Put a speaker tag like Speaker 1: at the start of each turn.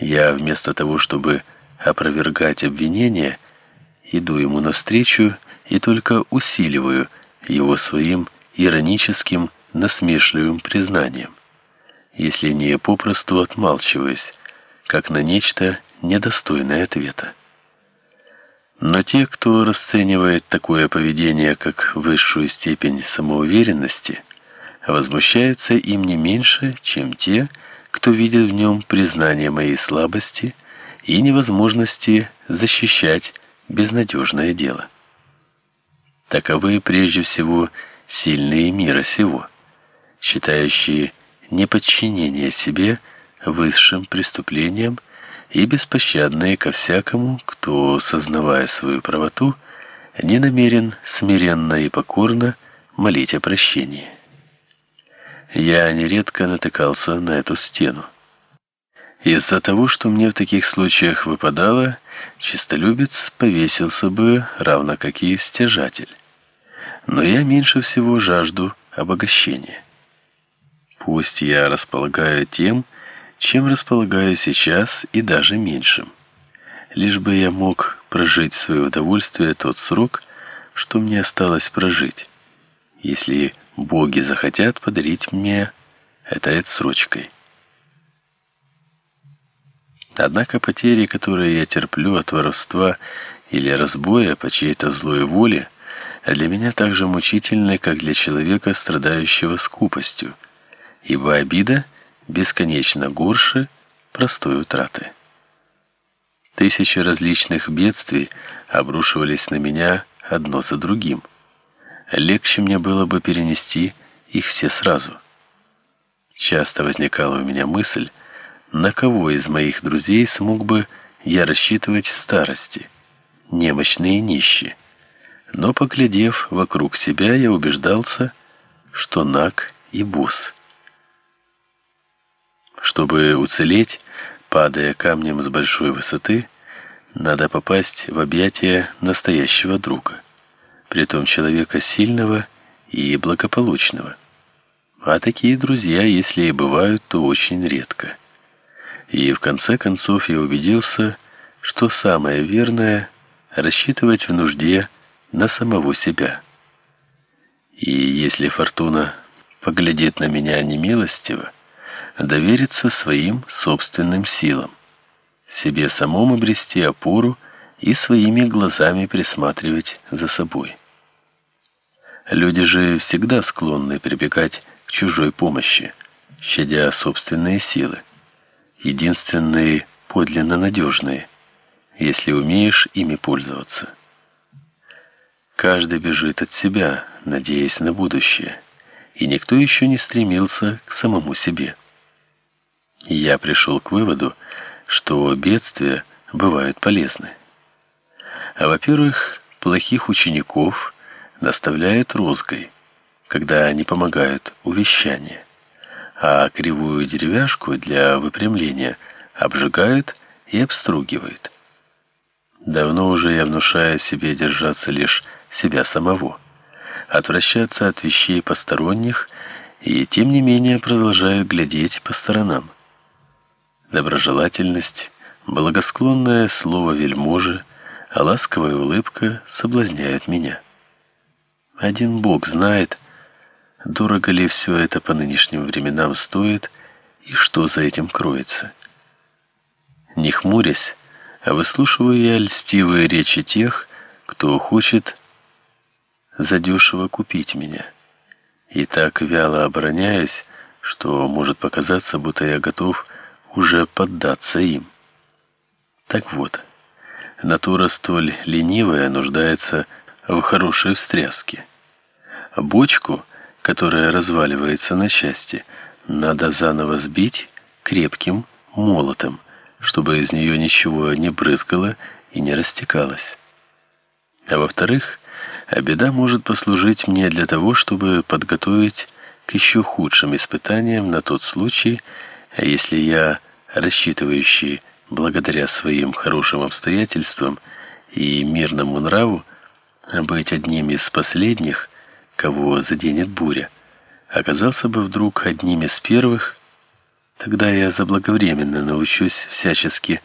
Speaker 1: Я вместо того, чтобы опровергать обвинения, иду ему навстречу и только усиливаю его своим ироническим, насмешливым признанием, если не попросту отмалчиваясь, как на нечто недостойное ответа. Но те, кто расценивает такое поведение как высшую степень самоуверенности, возмущаются им не меньше, чем те, кто видит в нем признание моей слабости и невозможности защищать безнадежное дело. Таковы прежде всего сильные мира сего, считающие неподчинение себе высшим преступлением и беспощадные ко всякому, кто, сознавая свою правоту, не намерен смиренно и покорно молить о прощении. Я нередко натыкался на эту стену. Из-за того, что мне в таких случаях выпадало, чистолюбец повесился бы, равно как и стяжатель. Но я меньше всего жажду обогащения. Пусть я располагаю тем, чем располагаю сейчас, и даже меньшим. Лишь бы я мог прожить в свое удовольствие тот срок, что мне осталось прожить. Если боги захотят подарить мне этой отсрочкой. Однако потери, которые я терплю от воровства или разбоя по чьей-то злой воле, для меня так же мучительны, как для человека, страдающего скупостью, ибо обида бесконечно горше простой утраты. Тысячи различных бедствий обрушивались на меня одно за другим легче мне было бы перенести их все сразу. Часто возникала у меня мысль, на кого из моих друзей смог бы я рассчитывать в старости, немощные нищие. Но поглядев вокруг себя, я убеждался, что наг и босс. Чтобы уцелеть, падая камнем с большой высоты, надо попасть в объятия настоящего друга притом человека сильного и благополучного. А такие друзья, если и бывают, то очень редко. И в конце концов я убедился, что самое верное рассчитывать в нужде на самого себя. И если фортуна поглядит на меня немилостиво, довериться своим собственным силам, себе самому обрести опору и своими глазами присматривать за собой. Люди же всегда склонны прибегать к чужой помощи, щадя собственные силы, единственные подлинно надежные, если умеешь ими пользоваться. Каждый бежит от себя, надеясь на будущее, и никто еще не стремился к самому себе. я пришел к выводу, что бедствия бывают полезны. А во-первых, плохих учеников наставляют розгой, когда они помогают увещание, а кривую деревяшку для выпрямления обжигают и обстругивают. Давно уже я внушаю себе держаться лишь себя самого, отвращаться от вещей посторонних и тем не менее продолжаю глядеть по сторонам. Доброжелательность, благосклонное слово вельможи, а ласковая улыбка соблазняют меня. Один Бог знает, дорого ли все это по нынешним временам стоит и что за этим кроется. Не хмурясь, а выслушивая льстивые речи тех, кто хочет задешево купить меня. И так вяло обороняюсь, что может показаться, будто я готов уже поддаться им. Так вот, натура столь ленивая нуждается в хорошей встряске. Бочку, которая разваливается на части, надо заново сбить крепким молотом, чтобы из нее ничего не брызгало и не растекалось. А во-вторых, беда может послужить мне для того, чтобы подготовить к еще худшим испытаниям на тот случай, если я, рассчитывающий благодаря своим хорошим обстоятельствам и мирному нраву быть одним из последних, кого заденет буря, оказался бы вдруг одним из первых, Тогда я заблаговременно научусь всячески